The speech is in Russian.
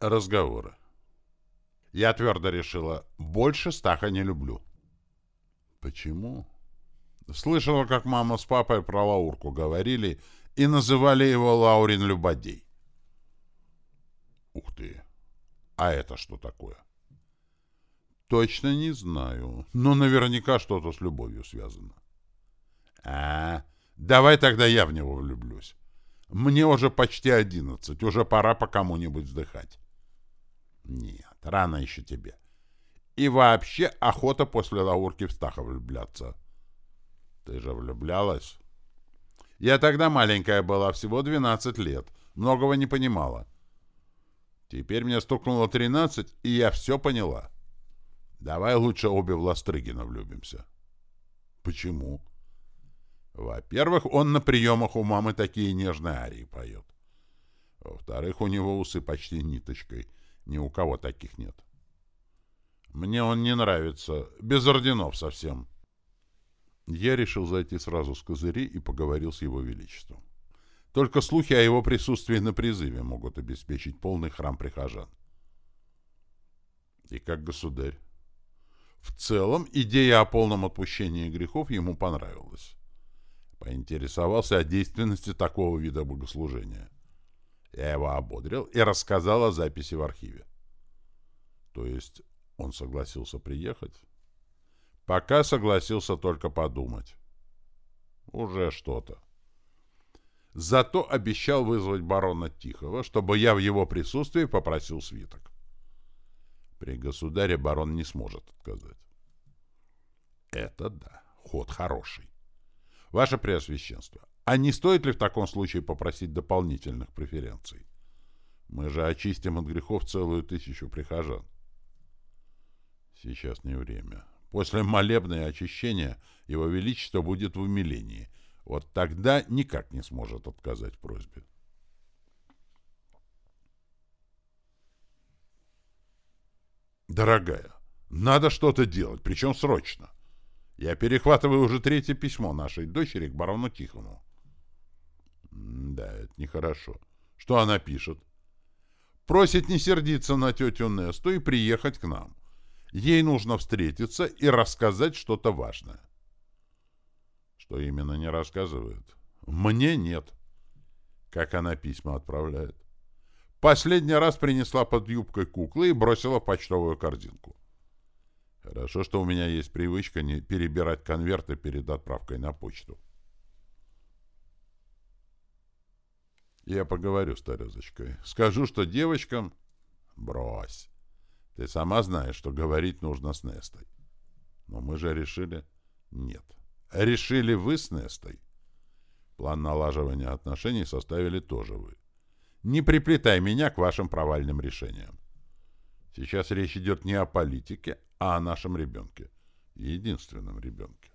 Разговоры. Я твердо решила, больше Стаха не люблю. Почему? Слышала, как мама с папой про Лаурку говорили и называли его Лаурин Любодей. Ух ты! А это что такое? Точно не знаю, но наверняка что-то с любовью связано. А, давай тогда я в него влюблюсь. Мне уже почти одиннадцать, уже пора по кому-нибудь вздыхать. Нет, рано еще тебе. И вообще охота после Лаурки в Стаха влюбляться. Ты же влюблялась? Я тогда маленькая была, всего 12 лет. Многого не понимала. Теперь мне стукнуло 13, и я все поняла. Давай лучше обе в Ластрыгина влюбимся. Почему? Во-первых, он на приемах у мамы такие нежные арии поет. Во-вторых, у него усы почти ниточкой. Ни у кого таких нет. Мне он не нравится. Без орденов совсем. Я решил зайти сразу с козыри и поговорил с его величеством. Только слухи о его присутствии на призыве могут обеспечить полный храм прихожан. И как государь. В целом, идея о полном отпущении грехов ему понравилась. Поинтересовался о действенности такого вида богослужения. Я его ободрил и рассказал о записи в архиве. То есть он согласился приехать? Пока согласился только подумать. Уже что-то. Зато обещал вызвать барона Тихого, чтобы я в его присутствии попросил свиток. При государе барон не сможет отказать. Это да, ход хороший. Ваше Преосвященство, а не стоит ли в таком случае попросить дополнительных преференций? Мы же очистим от грехов целую тысячу прихожан. Сейчас не время. После молебна и очищения его величество будет в умилении. Вот тогда никак не сможет отказать в просьбе. Дорогая, надо что-то делать, причем срочно. Я перехватываю уже третье письмо нашей дочери к барону Тихону. Да, это нехорошо. Что она пишет? Просит не сердиться на тетю Несту и приехать к нам. Ей нужно встретиться и рассказать что-то важное. Что именно не рассказывает? Мне нет. Как она письма отправляет? Последний раз принесла под юбкой куклы и бросила в почтовую корзинку. Хорошо, что у меня есть привычка не перебирать конверты перед отправкой на почту. Я поговорю с Терезочкой. Скажу, что девочкам... Брось. Ты сама знаешь, что говорить нужно с Нестой. Но мы же решили... Нет. Решили вы с Нестой. План налаживания отношений составили тоже вы. Не приплетай меня к вашим провальным решениям. Сейчас речь идет не о политике, а о нашем ребенке. Единственном ребенке.